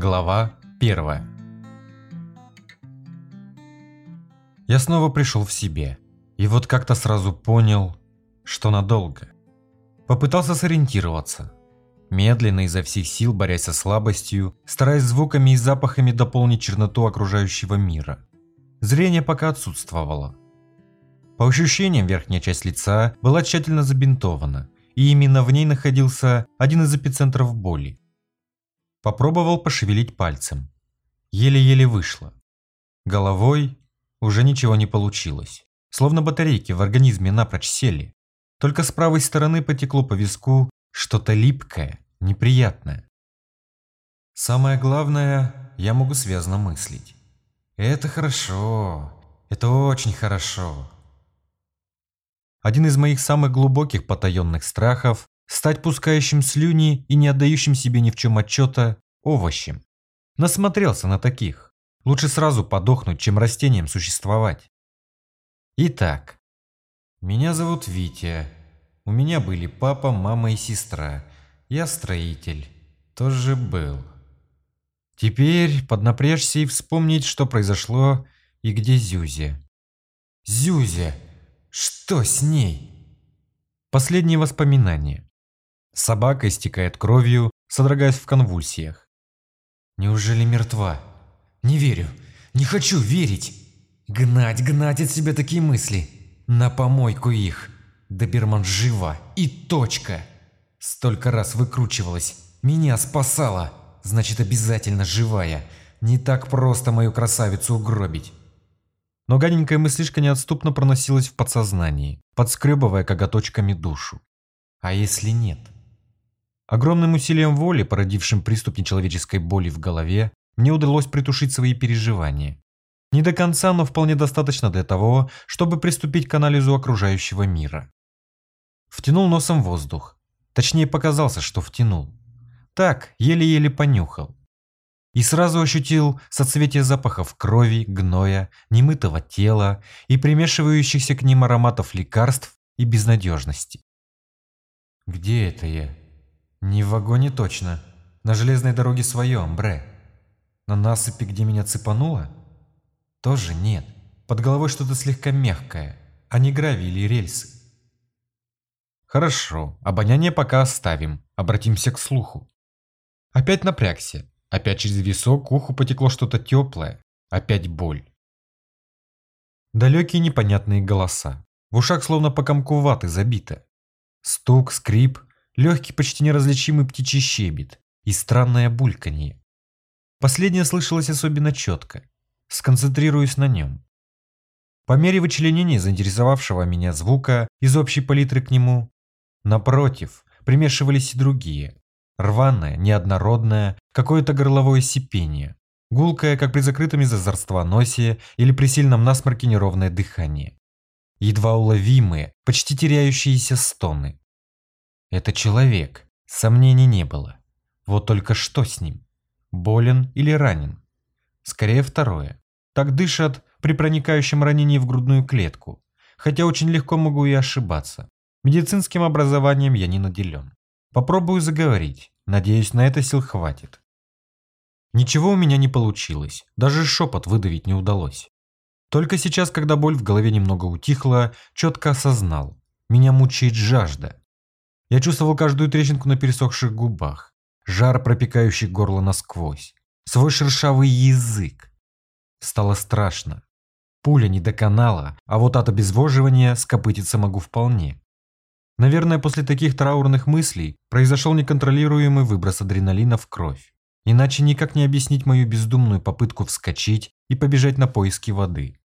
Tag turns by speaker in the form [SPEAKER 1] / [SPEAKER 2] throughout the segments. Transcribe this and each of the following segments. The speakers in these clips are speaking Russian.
[SPEAKER 1] Глава 1 Я снова пришел в себе, и вот как-то сразу понял, что надолго. Попытался сориентироваться. Медленно, изо всех сил, борясь со слабостью, стараясь звуками и запахами дополнить черноту окружающего мира. Зрение пока отсутствовало. По ощущениям, верхняя часть лица была тщательно забинтована, и именно в ней находился один из эпицентров боли. Попробовал пошевелить пальцем. Еле-еле вышло. Головой уже ничего не получилось. Словно батарейки в организме напрочь сели. Только с правой стороны потекло по виску что-то липкое, неприятное. Самое главное, я могу связно мыслить. Это хорошо. Это очень хорошо. Один из моих самых глубоких потаенных страхов – стать пускающим слюни и не отдающим себе ни в чем отчета овощем. Насмотрелся на таких. Лучше сразу подохнуть, чем растением существовать. Итак, меня зовут Витя. У меня были папа, мама и сестра. Я строитель. Тоже был. Теперь поднапрячься и вспомнить, что произошло и где Зюзя. Зюзя! Что с ней? Последние воспоминания. Собака истекает кровью, содрогаясь в конвульсиях. Неужели мертва? Не верю. Не хочу верить. Гнать, гнать от себя такие мысли. На помойку их. Доберман жива. И точка. Столько раз выкручивалась. Меня спасала. Значит, обязательно живая. Не так просто мою красавицу угробить. Но гаденькая мыслишка неотступно проносилась в подсознании, подскребывая коготочками душу. А если нет? Огромным усилием воли, породившим приступ нечеловеческой боли в голове, мне удалось притушить свои переживания. Не до конца, но вполне достаточно для того, чтобы приступить к анализу окружающего мира. Втянул носом воздух. Точнее, показался, что втянул. Так, еле-еле понюхал и сразу ощутил соцветие запахов крови, гноя, немытого тела и примешивающихся к ним ароматов лекарств и безнадежности. Где это я? Не в вагоне точно. На железной дороге свое, амбре. На насыпи, где меня цепануло? Тоже нет. Под головой что-то слегка мягкое, а не гравий или рельсы. Хорошо, обоняние пока оставим, обратимся к слуху. Опять напрягся, Опять через висок к уху потекло что-то теплое. Опять боль. Далекие непонятные голоса. В ушах словно по комку ваты забито. Стук, скрип, легкий почти неразличимый птичий щебет и странное бульканье. Последнее слышалось особенно четко. Сконцентрируюсь на нем. По мере вычленения заинтересовавшего меня звука из общей палитры к нему, напротив, примешивались и другие, Рваное, неоднородное, какое-то горловое сипение. Гулкое, как при закрытом зарства носе или при сильном насморке неровное дыхание. Едва уловимые, почти теряющиеся стоны. Это человек, сомнений не было. Вот только что с ним? Болен или ранен? Скорее второе. Так дышат при проникающем ранении в грудную клетку. Хотя очень легко могу и ошибаться. Медицинским образованием я не наделен. Попробую заговорить. Надеюсь, на это сил хватит. Ничего у меня не получилось. Даже шепот выдавить не удалось. Только сейчас, когда боль в голове немного утихла, четко осознал. Меня мучает жажда. Я чувствовал каждую трещинку на пересохших губах. Жар, пропекающий горло насквозь. Свой шершавый язык. Стало страшно. Пуля не доконала, а вот от обезвоживания скопытиться могу вполне. Наверное, после таких траурных мыслей произошел неконтролируемый выброс адреналина в кровь. Иначе никак не объяснить мою бездумную попытку вскочить и побежать на поиски воды.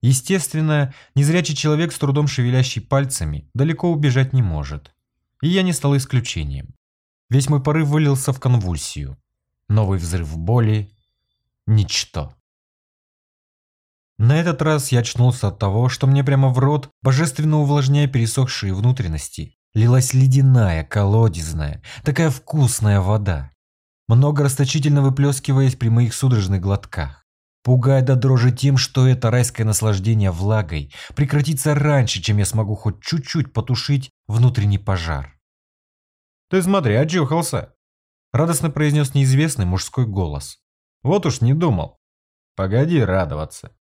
[SPEAKER 1] Естественно, незрячий человек с трудом шевелящий пальцами далеко убежать не может. И я не стал исключением. Весь мой порыв вылился в конвульсию. Новый взрыв боли. Ничто. На этот раз я очнулся от того, что мне прямо в рот, божественно увлажняя пересохшие внутренности, лилась ледяная, колодезная, такая вкусная вода, много расточительно выплескиваясь при моих судорожных глотках. Пугая до дрожи тем, что это райское наслаждение влагой прекратится раньше, чем я смогу хоть чуть-чуть потушить внутренний пожар. «Ты смотри, очухался!» Радостно произнес неизвестный мужской голос. Вот уж не думал. Погоди радоваться.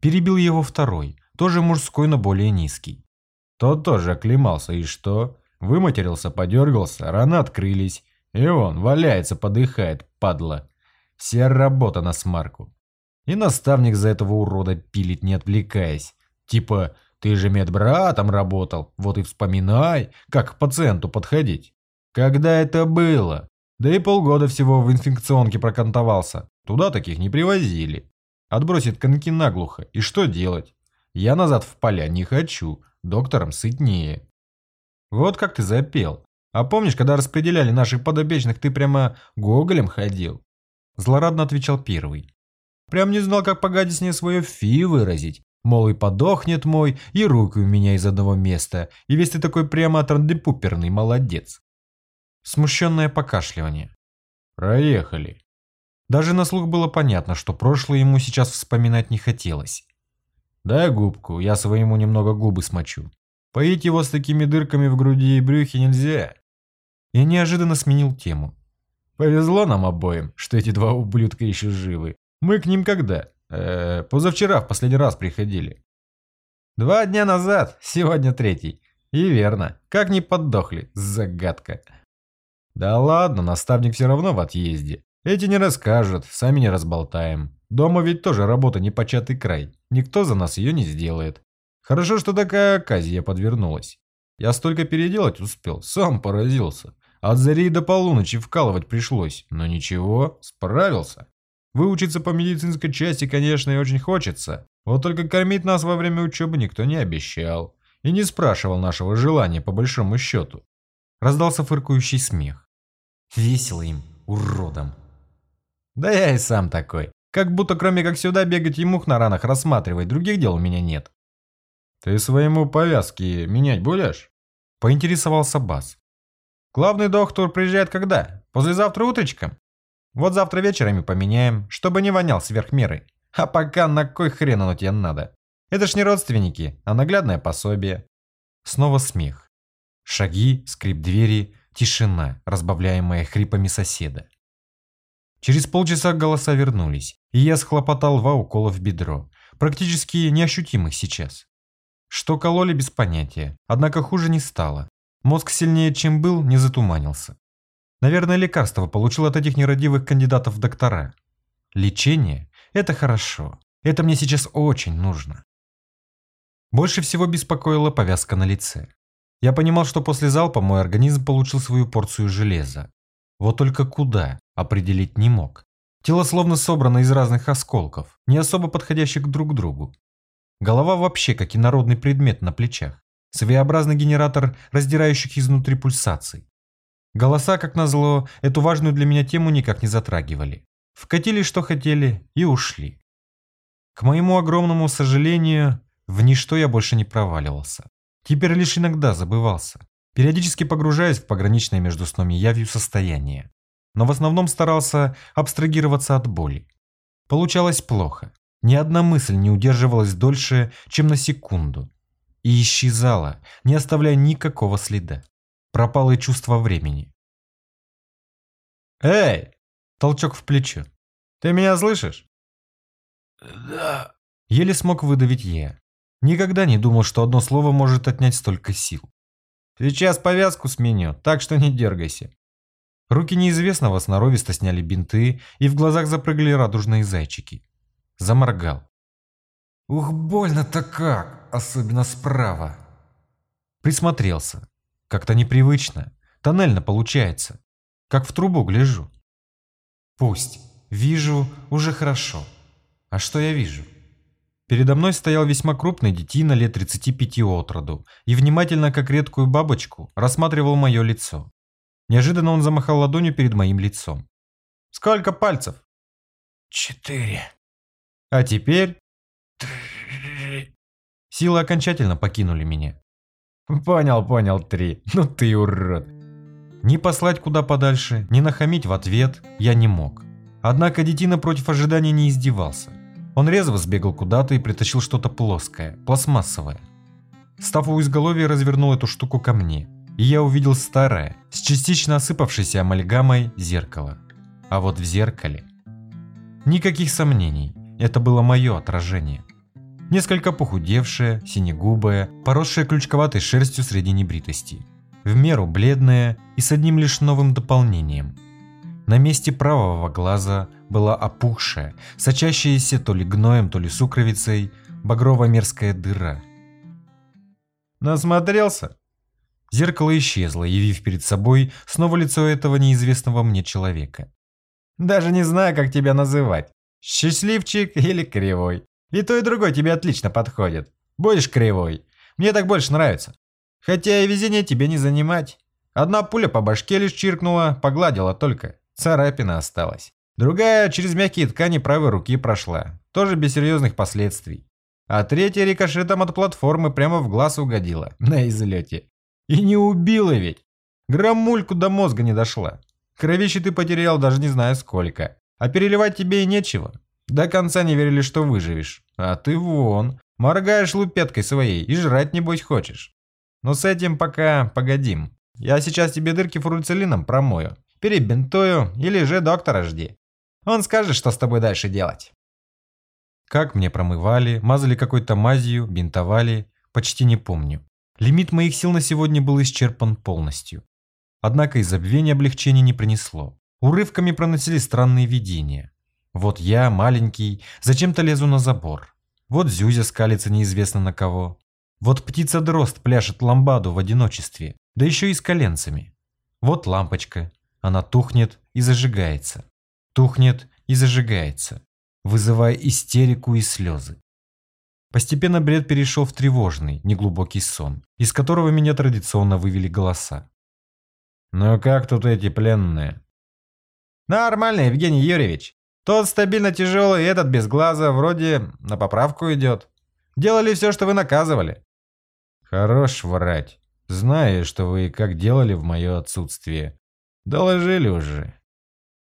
[SPEAKER 1] Перебил его второй, тоже мужской, но более низкий. Тот тоже оклемался, и что? Выматерился, подергался, раны открылись. И он валяется, подыхает, падла. Вся работа на смарку. И наставник за этого урода пилит, не отвлекаясь. Типа, ты же медбратом работал, вот и вспоминай, как к пациенту подходить. Когда это было? Да и полгода всего в инфекционке прокантовался. Туда таких не привозили. Отбросит коньки наглухо. И что делать? Я назад в поля не хочу. Доктором сытнее. Вот как ты запел. А помнишь, когда распределяли наших подопечных, ты прямо гоголем ходил? Злорадно отвечал первый. Прям не знал, как погадить свое фи выразить. Мол, и подохнет мой, и руки у меня из одного места, и весь ты такой прямо трандепуперный молодец. Смущенное покашливание. Проехали. Даже на слух было понятно, что прошлое ему сейчас вспоминать не хотелось. Дай губку, я своему немного губы смочу. Поить его с такими дырками в груди и брюхе нельзя. Я неожиданно сменил тему. Повезло нам обоим, что эти два ублюдка еще живы. Мы к ним когда? Э, позавчера в последний раз приходили. Два дня назад, сегодня третий. И верно, как не поддохли, загадка. Да ладно, наставник все равно в отъезде. Эти не расскажут, сами не разболтаем. Дома ведь тоже работа не початый край. Никто за нас ее не сделает. Хорошо, что такая оказия подвернулась. Я столько переделать успел, сам поразился. От зари до полуночи вкалывать пришлось, но ничего, справился. Выучиться по медицинской части, конечно, и очень хочется. Вот только кормить нас во время учебы никто не обещал. И не спрашивал нашего желания по большому счету. Раздался фыркающий смех. Весело им, уродам. Да я и сам такой. Как будто кроме как сюда бегать и мух на ранах рассматривать, других дел у меня нет. Ты своему повязки менять будешь? Поинтересовался Бас. Главный доктор приезжает когда? Послезавтра утречком? Вот завтра вечером и поменяем, чтобы не вонял сверх меры. А пока на кой хрен оно тебе надо? Это ж не родственники, а наглядное пособие. Снова смех. Шаги, скрип двери, тишина, разбавляемая хрипами соседа. Через полчаса голоса вернулись, и я схлопотал два укола в бедро, практически неощутимых сейчас. Что кололи без понятия, однако хуже не стало. Мозг сильнее, чем был, не затуманился. Наверное, лекарство получил от этих нерадивых кандидатов в доктора. Лечение – это хорошо. Это мне сейчас очень нужно. Больше всего беспокоила повязка на лице. Я понимал, что после залпа мой организм получил свою порцию железа. Вот только куда, определить не мог. Тело словно собрано из разных осколков, не особо подходящих друг к другу. Голова вообще как инородный предмет на плечах. Своеобразный генератор раздирающих изнутри пульсаций. Голоса, как назло, эту важную для меня тему никак не затрагивали. Вкатили, что хотели, и ушли. К моему огромному сожалению, в ничто я больше не проваливался. Теперь лишь иногда забывался, периодически погружаясь в пограничное между сном и явью состояние. Но в основном старался абстрагироваться от боли. Получалось плохо. Ни одна мысль не удерживалась дольше, чем на секунду. И исчезала, не оставляя никакого следа. Пропало чувство времени. «Эй!» – толчок в плечо. «Ты меня слышишь?»
[SPEAKER 2] «Да».
[SPEAKER 1] Еле смог выдавить я. Никогда не думал, что одно слово может отнять столько сил. «Сейчас повязку сменю, так что не дергайся». Руки неизвестного сноровисто сняли бинты, и в глазах запрыгали радужные зайчики. Заморгал. «Ух, больно-то как, особенно справа!» Присмотрелся. Как-то непривычно. Тоннельно получается. Как в трубу гляжу. Пусть. Вижу уже хорошо. А что я вижу? Передо мной стоял весьма крупный детина лет 35 от роду и внимательно, как редкую бабочку, рассматривал мое лицо. Неожиданно он замахал ладонью перед моим лицом. «Сколько пальцев?»
[SPEAKER 2] «Четыре».
[SPEAKER 1] «А теперь?»
[SPEAKER 2] «Три».
[SPEAKER 1] Силы окончательно покинули меня. Понял, понял, три. Ну ты урод. Ни послать куда подальше, ни нахамить в ответ я не мог. Однако детина против ожидания не издевался. Он резво сбегал куда-то и притащил что-то плоское, пластмассовое. Став у изголовья, развернул эту штуку ко мне. и я увидел старое, с частично осыпавшейся амальгамой зеркало. А вот в зеркале... Никаких сомнений, это было мое отражение. Несколько похудевшее, синегубое, поросшее крючковатой шерстью среди небритости. В меру бледное и с одним лишь новым дополнением. На месте правого глаза была опухшая, сочащаяся то ли гноем, то ли сукровицей, багрово-мерзкая дыра. Насмотрелся? Зеркало исчезло, явив перед собой снова лицо этого неизвестного мне человека. Даже не знаю, как тебя называть. Счастливчик или кривой. И то, и другой тебе отлично подходит. Будешь кривой. Мне так больше нравится. Хотя и везение тебе не занимать. Одна пуля по башке лишь чиркнула, погладила только. Царапина осталась. Другая через мягкие ткани правой руки прошла. Тоже без серьезных последствий. А третья рикошетом от платформы прямо в глаз угодила. На излете. И не убила ведь. Граммульку до мозга не дошла. Кровищи ты потерял даже не знаю сколько. А переливать тебе и нечего. До конца не верили, что выживешь. А ты вон, моргаешь лупеткой своей и жрать небось хочешь. Но с этим пока погодим. Я сейчас тебе дырки фуруцилином промою, перебинтую или же доктора жди. Он скажет, что с тобой дальше делать. Как мне промывали, мазали какой-то мазью, бинтовали, почти не помню. Лимит моих сил на сегодня был исчерпан полностью. Однако и забвение облегчения не принесло. Урывками проносили странные видения. Вот я, маленький, зачем-то лезу на забор. Вот Зюзя скалится неизвестно на кого. Вот птица-дрозд пляшет ламбаду в одиночестве, да еще и с коленцами. Вот лампочка, она тухнет и зажигается. Тухнет и зажигается, вызывая истерику и слезы. Постепенно бред перешел в тревожный, неглубокий сон, из которого меня традиционно вывели голоса. «Ну как тут эти пленные?» «Нормально, Евгений Юрьевич. Тот стабильно тяжелый, этот без глаза, вроде на поправку идет. Делали все, что вы наказывали».
[SPEAKER 3] «Хорош врать. Знаю, что вы и как делали в мое отсутствие. Доложили уже.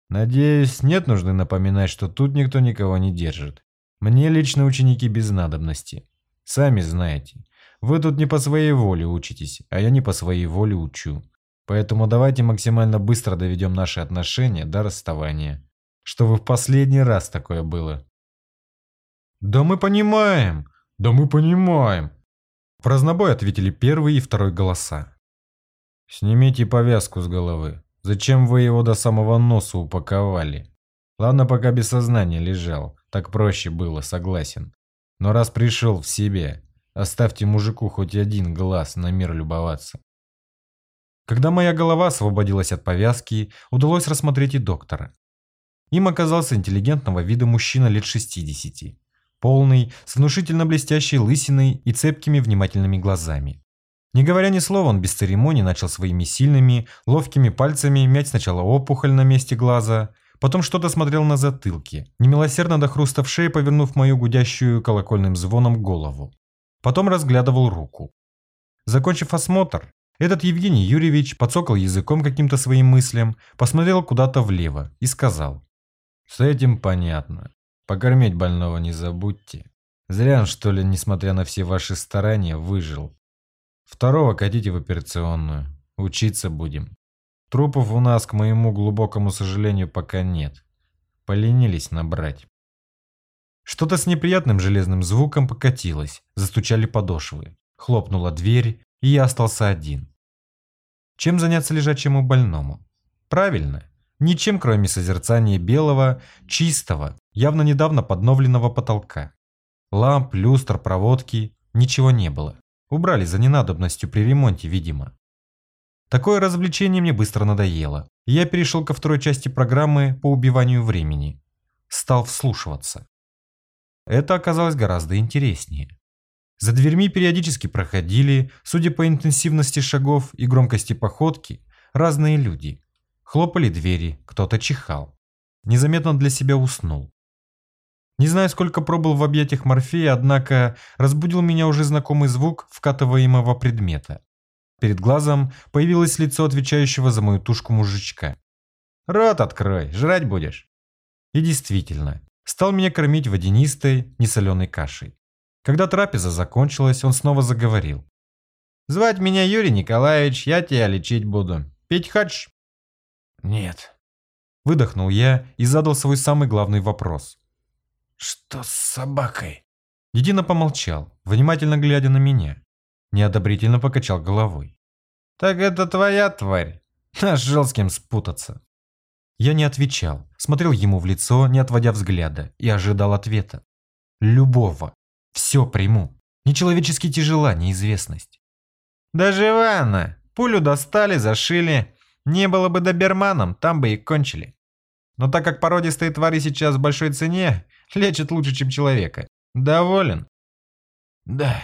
[SPEAKER 3] Надеюсь, нет нужды напоминать, что тут никто никого не держит. Мне лично ученики без надобности. Сами знаете, вы тут не по своей воле учитесь, а я не по своей воле учу. Поэтому давайте максимально быстро доведем наши отношения до расставания. Чтобы в последний раз такое было.
[SPEAKER 1] Да мы понимаем, да мы понимаем. В разнобой ответили первый и второй голоса.
[SPEAKER 3] Снимите повязку с головы. Зачем вы его до самого носа упаковали? Ладно, пока без сознания лежал. Так проще было, согласен. Но раз пришел в себе, оставьте мужику хоть один глаз на мир любоваться.
[SPEAKER 1] Когда моя голова освободилась от повязки, удалось рассмотреть и доктора. Им оказался интеллигентного вида мужчина лет 60, полный, с внушительно блестящей лысиной и цепкими внимательными глазами. Не говоря ни слова, он без церемоний начал своими сильными, ловкими пальцами мять сначала опухоль на месте глаза, потом что-то смотрел на затылке, немилосердно до хруста в шее повернув мою гудящую колокольным звоном голову. Потом разглядывал руку. Закончив осмотр, этот Евгений Юрьевич подсокал языком каким-то своим мыслям, посмотрел куда-то влево и сказал.
[SPEAKER 3] «С этим понятно. Покормить больного не забудьте. Зря он, что ли, несмотря на все ваши старания, выжил. Второго катите в операционную. Учиться будем. Трупов у нас, к моему глубокому сожалению, пока нет. Поленились набрать».
[SPEAKER 1] Что-то с неприятным железным звуком покатилось, застучали подошвы. Хлопнула дверь, и я остался один. Чем заняться лежачему больному? Правильно, ничем кроме созерцания белого, чистого, явно недавно подновленного потолка. Ламп, люстр, проводки – ничего не было. Убрали за ненадобностью при ремонте, видимо. Такое развлечение мне быстро надоело, я перешел ко второй части программы по убиванию времени. Стал вслушиваться. Это оказалось гораздо интереснее. За дверьми периодически проходили, судя по интенсивности шагов и громкости походки, разные люди. Хлопали двери, кто-то чихал. Незаметно для себя уснул. Не знаю, сколько пробыл в объятиях Морфея, однако разбудил меня уже знакомый звук вкатываемого предмета. Перед глазом появилось лицо отвечающего за мою тушку мужичка. «Рот открой, жрать будешь!» И действительно, стал меня кормить водянистой, несоленой кашей. Когда трапеза закончилась, он снова заговорил.
[SPEAKER 3] Звать меня Юрий Николаевич, я тебя лечить буду. Пить хочешь?
[SPEAKER 2] Нет.
[SPEAKER 1] Выдохнул я и задал свой самый главный вопрос.
[SPEAKER 2] Что с собакой?
[SPEAKER 1] Дедина помолчал, внимательно глядя на меня. Неодобрительно покачал головой.
[SPEAKER 3] Так это твоя тварь. Нашел с кем спутаться.
[SPEAKER 1] Я не отвечал, смотрел ему в лицо, не отводя взгляда, и ожидал ответа. Любого. Все приму. Нечеловечески тяжела неизвестность.
[SPEAKER 3] Да жива она. Пулю достали, зашили. Не было бы доберманом, там бы и кончили. Но так как породистые твари сейчас в большой цене, лечат лучше, чем человека. Доволен?
[SPEAKER 2] Да.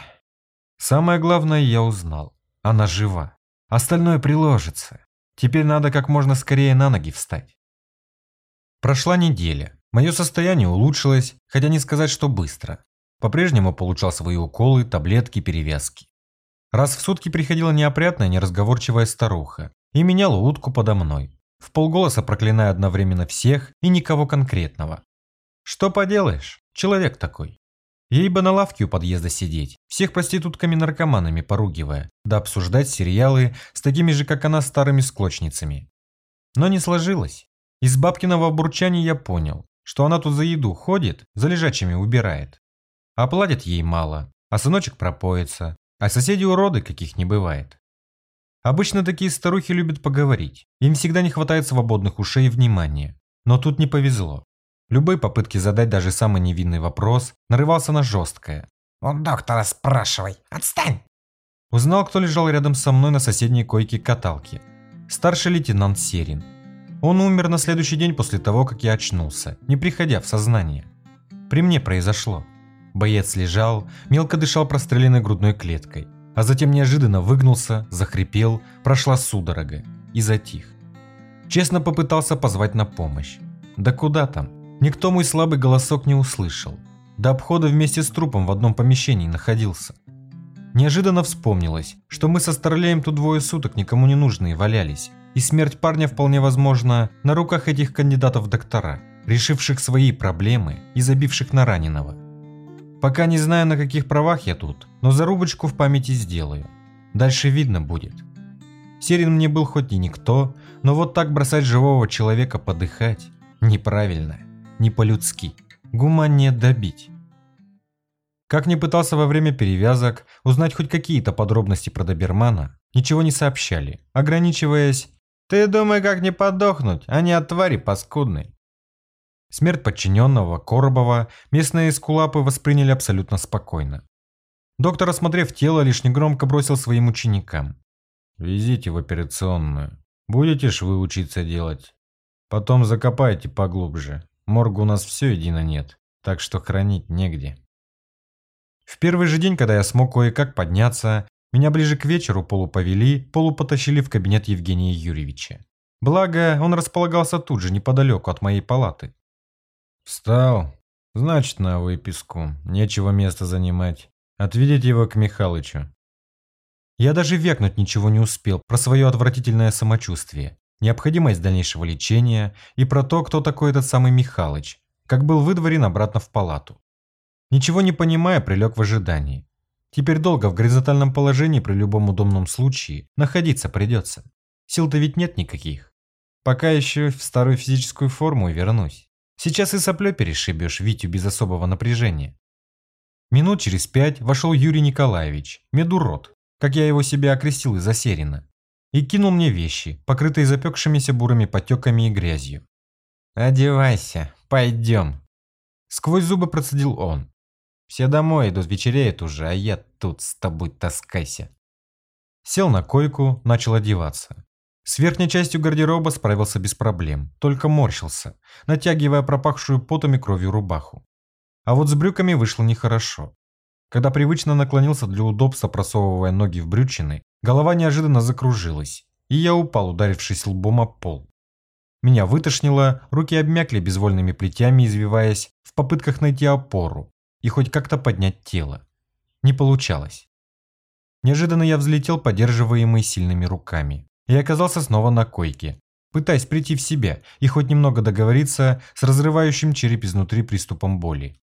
[SPEAKER 1] Самое главное я узнал. Она жива. Остальное приложится. Теперь надо как можно скорее на ноги встать. Прошла неделя. Мое состояние улучшилось, хотя не сказать, что быстро. По-прежнему получал свои уколы, таблетки, перевязки. Раз в сутки приходила неопрятная, неразговорчивая старуха и меняла утку подо мной, в полголоса проклиная одновременно всех и никого конкретного. Что поделаешь, человек такой. Ей бы на лавке у подъезда сидеть, всех проститутками-наркоманами поругивая, да обсуждать сериалы с такими же, как она, старыми склочницами. Но не сложилось. Из бабкиного бурчания я понял, что она тут за еду ходит, за лежачими убирает. А платят ей мало, а сыночек пропоится, а соседи уроды каких не бывает. Обычно такие старухи любят поговорить, им всегда не хватает свободных ушей и внимания. Но тут не повезло. Любые попытки задать даже самый невинный вопрос нарывался на жесткое.
[SPEAKER 2] «У доктора спрашивай, отстань!»
[SPEAKER 1] Узнал, кто лежал рядом со мной на соседней койке каталки. Старший лейтенант Серин. Он умер на следующий день после того, как я очнулся, не приходя в сознание. При мне произошло. Боец лежал, мелко дышал простреленной грудной клеткой, а затем неожиданно выгнулся, захрипел, прошла судорога и затих. Честно попытался позвать на помощь. Да куда там? Никто мой слабый голосок не услышал. До обхода вместе с трупом в одном помещении находился. Неожиданно вспомнилось, что мы со Старлеем тут двое суток никому не нужные валялись, и смерть парня вполне возможна на руках этих кандидатов в доктора, решивших свои проблемы и забивших на раненого. Пока не знаю, на каких правах я тут, но зарубочку в памяти сделаю. Дальше видно будет. Серин мне был хоть и никто, но вот так бросать живого человека подыхать неправильно не по-людски. Гуманнее добить. Как ни пытался во время перевязок узнать хоть какие-то подробности про добермана, ничего не сообщали, ограничиваясь «Ты думай, как не подохнуть, а не от твари паскудной». Смерть подчиненного, Коробова, местные скулапы восприняли абсолютно спокойно. Доктор, осмотрев тело, лишь негромко бросил своим ученикам. «Везите в операционную. Будете швы учиться делать. Потом закопайте поглубже. Морга у нас все едино нет, так что хранить негде. В первый же день, когда я смог кое-как подняться, меня ближе к вечеру полуповели, полупотащили в кабинет Евгения Юрьевича. Благо, он располагался тут же, неподалеку от моей палаты. «Встал. Значит, на выписку. Нечего места занимать. Отведите его к Михалычу». Я даже векнуть ничего не успел про свое отвратительное самочувствие необходимость дальнейшего лечения и про то, кто такой этот самый Михалыч, как был выдворен обратно в палату. Ничего не понимая, прилег в ожидании. Теперь долго в горизонтальном положении при любом удобном случае находиться придется. Сил-то ведь нет никаких. Пока еще в старую физическую форму вернусь. Сейчас и соплё перешибешь Витю без особого напряжения. Минут через пять вошел Юрий Николаевич, медурод, как я его себе окрестил из-за Серина и кинул мне вещи, покрытые запекшимися бурыми потеками и грязью. «Одевайся, пойдем!» Сквозь зубы процедил он. «Все домой идут, вечереет уже, а я тут с тобой таскайся!» Сел на койку, начал одеваться. С верхней частью гардероба справился без проблем, только морщился, натягивая пропахшую потом и кровью рубаху. А вот с брюками вышло нехорошо. Когда привычно наклонился для удобства, просовывая ноги в брючины, Голова неожиданно закружилась, и я упал, ударившись лбом об пол. Меня вытошнило, руки обмякли безвольными плетями, извиваясь в попытках найти опору и хоть как-то поднять тело. Не получалось. Неожиданно я взлетел, поддерживаемый сильными руками, и оказался снова на койке, пытаясь прийти в себя и хоть немного договориться с разрывающим череп изнутри приступом боли.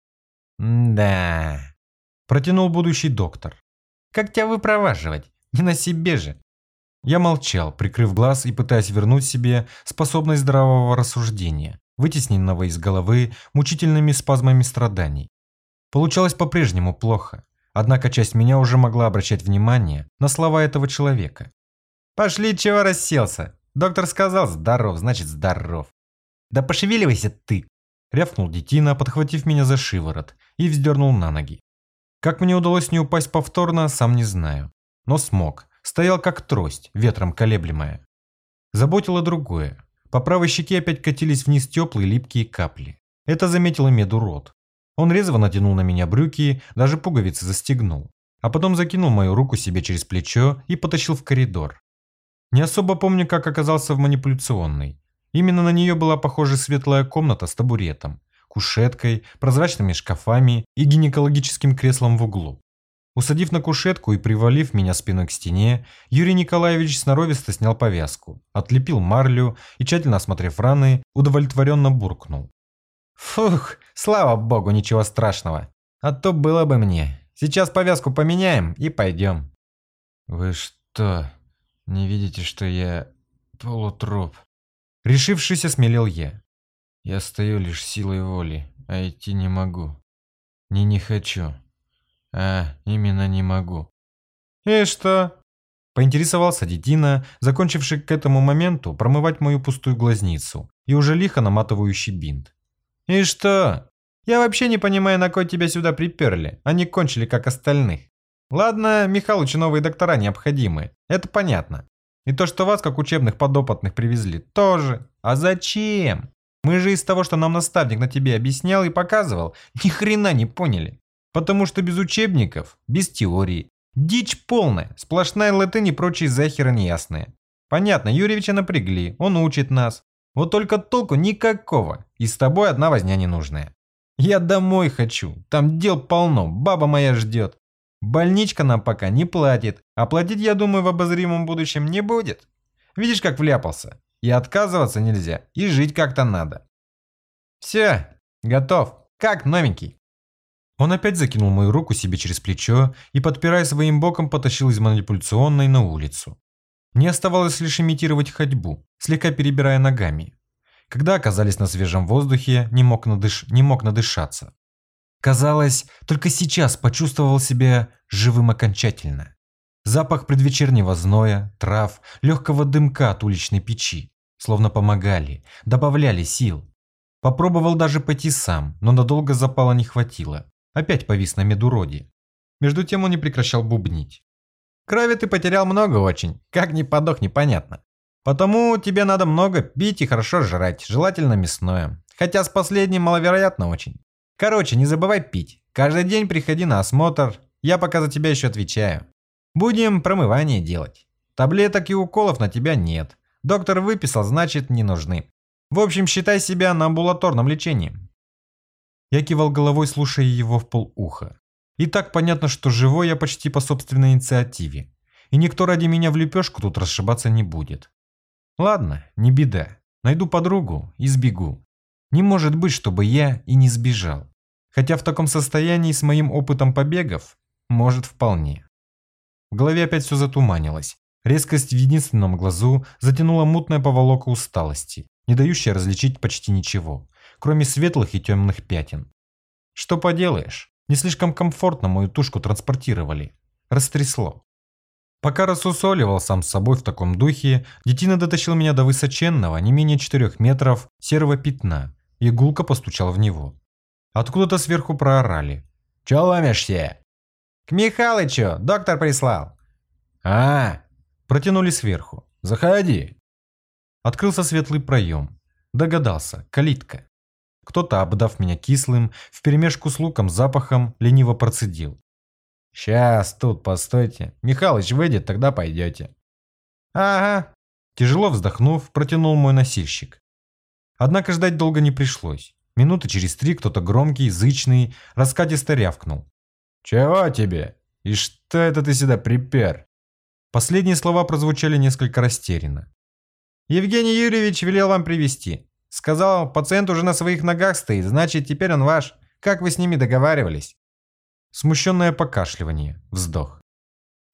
[SPEAKER 3] «Да...»
[SPEAKER 1] – протянул будущий доктор.
[SPEAKER 3] «Как тебя выпроваживать?
[SPEAKER 1] Не на себе же. Я молчал, прикрыв глаз и пытаясь вернуть себе способность здравого рассуждения, вытесненного из головы мучительными спазмами страданий. Получалось по-прежнему плохо, однако часть меня уже могла обращать внимание на слова этого человека. «Пошли, чего расселся? Доктор сказал, здоров, значит здоров». «Да пошевеливайся ты!» – рявкнул детина, подхватив меня за шиворот и вздернул на ноги. Как мне удалось не упасть повторно, сам не знаю. Но смог, стоял как трость, ветром колеблемая. Заботило другое. По правой щеке опять катились вниз теплые липкие капли. Это заметил и медурод. Он резво натянул на меня брюки, даже пуговицы застегнул. А потом закинул мою руку себе через плечо и потащил в коридор. Не особо помню, как оказался в манипуляционной. Именно на нее была похожа светлая комната с табуретом, кушеткой, прозрачными шкафами и гинекологическим креслом в углу. Усадив на кушетку и привалив меня спиной к стене, Юрий Николаевич сноровисто снял повязку, отлепил марлю и, тщательно осмотрев раны, удовлетворенно буркнул. «Фух, слава богу, ничего страшного. А то было бы мне. Сейчас повязку поменяем и пойдем».
[SPEAKER 3] «Вы что, не видите, что я полутруп?»
[SPEAKER 1] Решившись, осмелел я.
[SPEAKER 3] «Я стою лишь силой воли, а идти не могу. Не не хочу. А, именно не могу.
[SPEAKER 1] И что? Поинтересовался детина, закончивший к этому моменту промывать мою пустую глазницу и уже лихо наматывающий бинт. И что? Я вообще не понимаю, на кой тебя сюда приперли, они кончили как остальных. Ладно, Михалычу новые доктора необходимы, это понятно. И то, что вас, как учебных подопытных, привезли, тоже. А зачем? Мы же из того, что нам наставник на тебе объяснял и показывал, ни хрена не поняли. Потому что без учебников, без теории. Дичь полная, сплошная латынь и прочие захеры неясные. Понятно, Юрьевича напрягли, он учит нас. Вот только толку никакого, и с тобой одна возня ненужная. Я домой хочу, там дел полно, баба моя ждет. Больничка нам пока не платит, а платить, я думаю, в обозримом будущем не будет. Видишь, как вляпался? И отказываться нельзя, и жить как-то надо. Все, готов, как новенький. Он опять закинул мою руку себе через плечо и, подпирая своим боком, потащил из манипуляционной на улицу. Мне оставалось лишь имитировать ходьбу, слегка перебирая ногами. Когда оказались на свежем воздухе, не мог, надыш... не мог надышаться. Казалось, только сейчас почувствовал себя живым окончательно. Запах предвечернего зноя, трав, легкого дымка от уличной печи словно помогали, добавляли сил. Попробовал даже пойти сам, но надолго запала не хватило. Опять повис на медуроде. Между тем он не прекращал бубнить. Крови ты потерял много очень, как не подох непонятно. Потому тебе надо много пить и хорошо жрать, желательно мясное. Хотя с последним маловероятно очень. Короче, не забывай пить. Каждый день приходи на осмотр, я пока за тебя еще отвечаю. Будем промывание делать. Таблеток и уколов на тебя нет. Доктор выписал, значит не нужны. В общем, считай себя на амбулаторном лечении. Я кивал головой, слушая его в полуха. И так понятно, что живой я почти по собственной инициативе. И никто ради меня в лепешку тут расшибаться не будет. Ладно, не беда. Найду подругу и сбегу. Не может быть, чтобы я и не сбежал. Хотя в таком состоянии с моим опытом побегов, может вполне. В голове опять все затуманилось. Резкость в единственном глазу затянула мутная поволока усталости, не дающая различить почти ничего кроме светлых и темных пятен. Что поделаешь, не слишком комфортно мою тушку транспортировали. Растрясло. Пока рассусоливал сам с собой в таком духе, детина дотащил меня до высоченного, не менее 4 метров, серого пятна, и постучал в него. Откуда-то сверху проорали. «Чё ломишься?» «К Михалычу, доктор прислал».
[SPEAKER 3] «А,
[SPEAKER 1] протянули сверху. Заходи». Открылся светлый проем. Догадался, калитка. Кто-то, обдав меня кислым, вперемешку с луком запахом, лениво процедил. «Сейчас, тут, постойте. Михалыч выйдет, тогда пойдете». «Ага». Тяжело вздохнув, протянул мой носильщик. Однако ждать долго не пришлось. Минуты через три кто-то громкий, язычный, раскатисто рявкнул.
[SPEAKER 3] «Чего тебе? И что это ты сюда припер?»
[SPEAKER 1] Последние слова прозвучали несколько растерянно. «Евгений Юрьевич велел вам привести Сказал, пациент уже на своих ногах стоит, значит, теперь он ваш. Как вы с ними договаривались? Смущенное покашливание, вздох.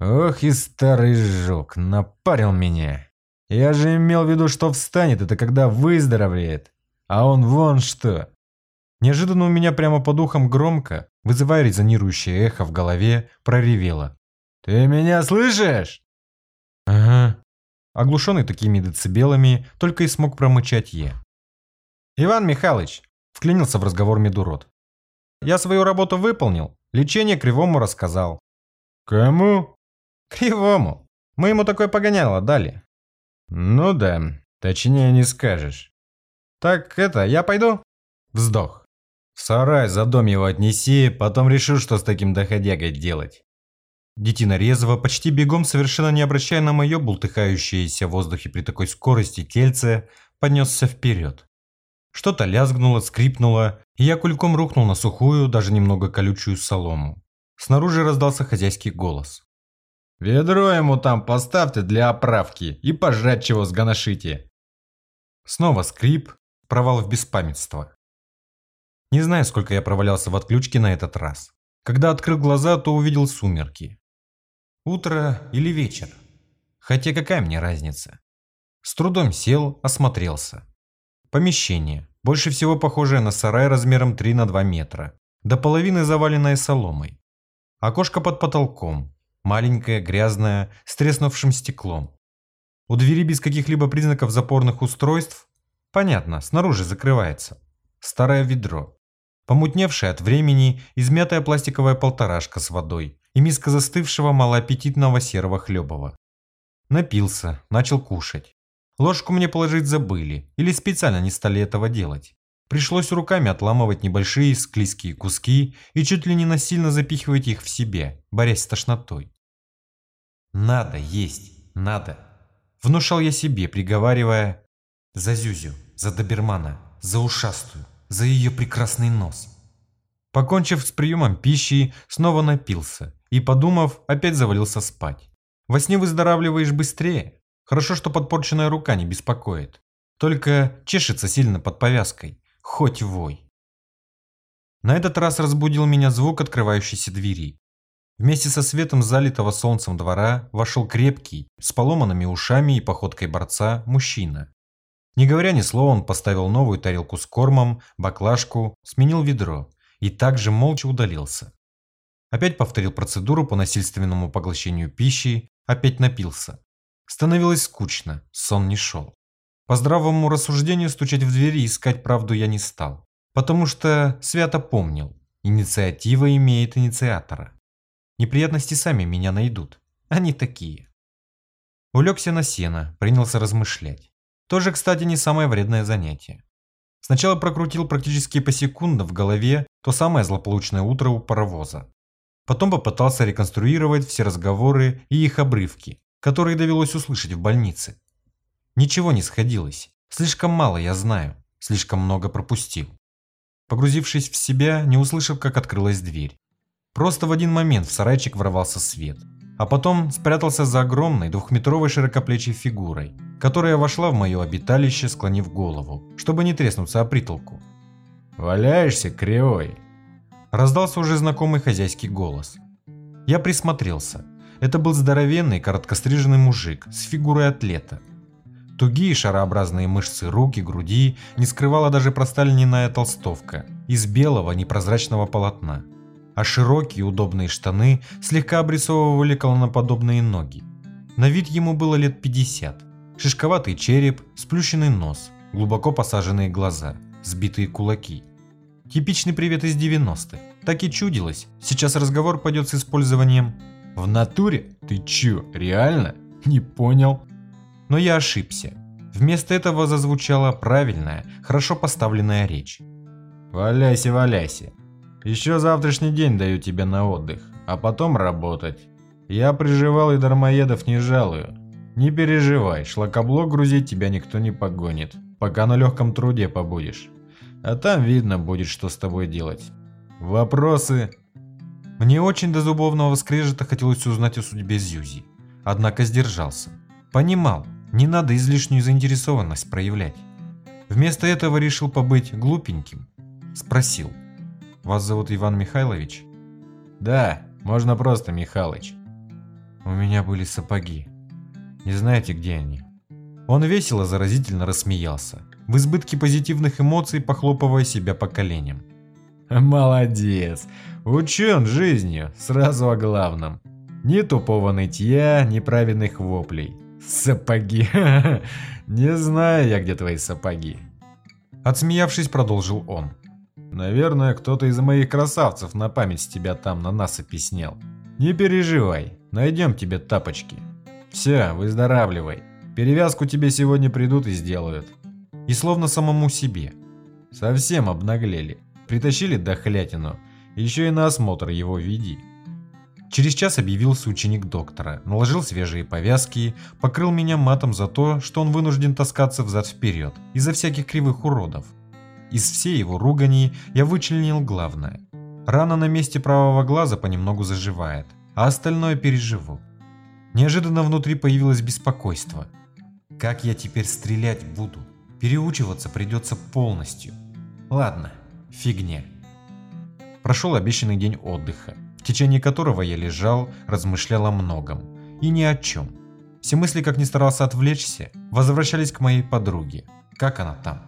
[SPEAKER 3] Ох и старый жук, напарил меня. Я же имел в виду, что встанет, это когда выздоровеет. А он вон что.
[SPEAKER 1] Неожиданно у меня прямо по духам громко, вызывая резонирующее эхо в голове, проревело.
[SPEAKER 3] «Ты меня слышишь?»
[SPEAKER 1] «Ага». Оглушенный такими децибелами, только и смог промычать я. «Иван Михайлович», – вклинился в разговор Медурод. «Я свою работу выполнил, лечение Кривому рассказал».
[SPEAKER 3] «Кому?»
[SPEAKER 1] «Кривому. Мы ему такое погоняло дали».
[SPEAKER 3] «Ну да, точнее не скажешь».
[SPEAKER 1] «Так это, я пойду?» Вздох.
[SPEAKER 3] В сарай за дом его отнеси, потом решу, что с таким доходягой делать.
[SPEAKER 1] Детина резво, почти бегом, совершенно не обращая на мое бултыхающееся в воздухе при такой скорости тельце, поднесся вперед. Что-то лязгнуло, скрипнуло, и я кульком рухнул на сухую, даже немного колючую солому. Снаружи раздался хозяйский голос.
[SPEAKER 3] «Ведро ему там поставьте для оправки и пожрать чего сгоношите».
[SPEAKER 1] Снова скрип, провал в беспамятство. Не знаю, сколько я провалялся в отключке на этот раз. Когда открыл глаза, то увидел сумерки. Утро или вечер. Хотя какая мне разница? С трудом сел, осмотрелся. Помещение, больше всего похожее на сарай размером 3 на 2 метра, до половины заваленное соломой. Окошко под потолком, маленькое, грязное, с треснувшим стеклом. У двери без каких-либо признаков запорных устройств, понятно, снаружи закрывается. Старое ведро, помутневшая от времени измятая пластиковая полторашка с водой и миска застывшего малоаппетитного серого хлебова. Напился, начал кушать. Ложку мне положить забыли или специально не стали этого делать. Пришлось руками отламывать небольшие склизкие куски и чуть ли не насильно запихивать их в себе, борясь с тошнотой. «Надо есть, надо!» Внушал я себе, приговаривая «За Зюзю, за добермана, за ушастую, за ее прекрасный нос. Покончив с приемом пищи, снова напился и, подумав, опять завалился спать. Во сне выздоравливаешь быстрее. Хорошо, что подпорченная рука не беспокоит. Только чешется сильно под повязкой. Хоть вой. На этот раз разбудил меня звук открывающейся двери. Вместе со светом залитого солнцем двора вошел крепкий, с поломанными ушами и походкой борца, мужчина. Не говоря ни слова, он поставил новую тарелку с кормом, баклажку, сменил ведро и также молча удалился. Опять повторил процедуру по насильственному поглощению пищи, опять напился. Становилось скучно, сон не шел. По здравому рассуждению стучать в двери и искать правду я не стал, потому что свято помнил, инициатива имеет инициатора. Неприятности сами меня найдут, они такие. Улегся на сено, принялся размышлять. Тоже, кстати, не самое вредное занятие. Сначала прокрутил практически по секундам в голове то самое злополучное утро у паровоза. Потом попытался реконструировать все разговоры и их обрывки, которые довелось услышать в больнице. Ничего не сходилось. Слишком мало я знаю, слишком много пропустил. Погрузившись в себя, не услышав, как открылась дверь. Просто в один момент в сарайчик ворвался свет – а потом спрятался за огромной двухметровой широкоплечей фигурой, которая вошла в мое обиталище, склонив голову, чтобы не треснуться о притолку.
[SPEAKER 3] «Валяешься, кривой!»
[SPEAKER 1] Раздался уже знакомый хозяйский голос. Я присмотрелся. Это был здоровенный, короткостриженный мужик с фигурой атлета. Тугие шарообразные мышцы рук и груди не скрывала даже простая льняная толстовка из белого непрозрачного полотна а широкие удобные штаны слегка обрисовывали колоноподобные ноги. На вид ему было лет 50. Шишковатый череп, сплющенный нос, глубоко посаженные глаза, сбитые кулаки. Типичный привет из 90-х. Так и чудилось. Сейчас разговор пойдет с использованием
[SPEAKER 3] «В натуре? Ты чё, реально? Не понял».
[SPEAKER 1] Но я ошибся. Вместо этого зазвучала правильная, хорошо поставленная речь.
[SPEAKER 3] «Валяйся, валяйся. Еще завтрашний день даю тебе на отдых, а потом работать. Я приживал и дармоедов не жалую. Не переживай, шлакоблок грузить тебя никто не погонит, пока на легком труде побудешь. А там видно будет, что с тобой делать. Вопросы?
[SPEAKER 1] Мне очень до зубовного скрежета хотелось узнать о судьбе Зюзи. Однако сдержался. Понимал, не надо излишнюю заинтересованность проявлять. Вместо этого решил побыть глупеньким. Спросил. Вас зовут Иван Михайлович?
[SPEAKER 3] Да, можно просто Михалыч. У меня были сапоги. Не знаете, где они?
[SPEAKER 1] Он весело, заразительно рассмеялся, в избытке позитивных эмоций похлопывая себя по коленям.
[SPEAKER 3] Молодец. Учен жизнью, сразу о главном. Ни тупого нытья, ни праведных воплей. Сапоги. Не знаю я, где твои сапоги.
[SPEAKER 1] Отсмеявшись, продолжил он.
[SPEAKER 3] Наверное, кто-то из моих красавцев на память тебя там на насыпи снял. Не переживай, найдем тебе тапочки. Все, выздоравливай. Перевязку тебе сегодня придут и сделают.
[SPEAKER 1] И словно самому себе.
[SPEAKER 3] Совсем обнаглели. Притащили дохлятину. Еще и на осмотр его веди.
[SPEAKER 1] Через час объявился ученик доктора, наложил свежие повязки, покрыл меня матом за то, что он вынужден таскаться взад-вперед, из-за всяких кривых уродов. Из всей его ругани я вычленил главное. Рана на месте правого глаза понемногу заживает, а остальное переживу. Неожиданно внутри появилось беспокойство. Как я теперь стрелять буду? Переучиваться придется полностью. Ладно, фигня. Прошел обещанный день отдыха, в течение которого я лежал, размышлял о многом и ни о чем. Все мысли, как ни старался отвлечься, возвращались к моей подруге. Как она там?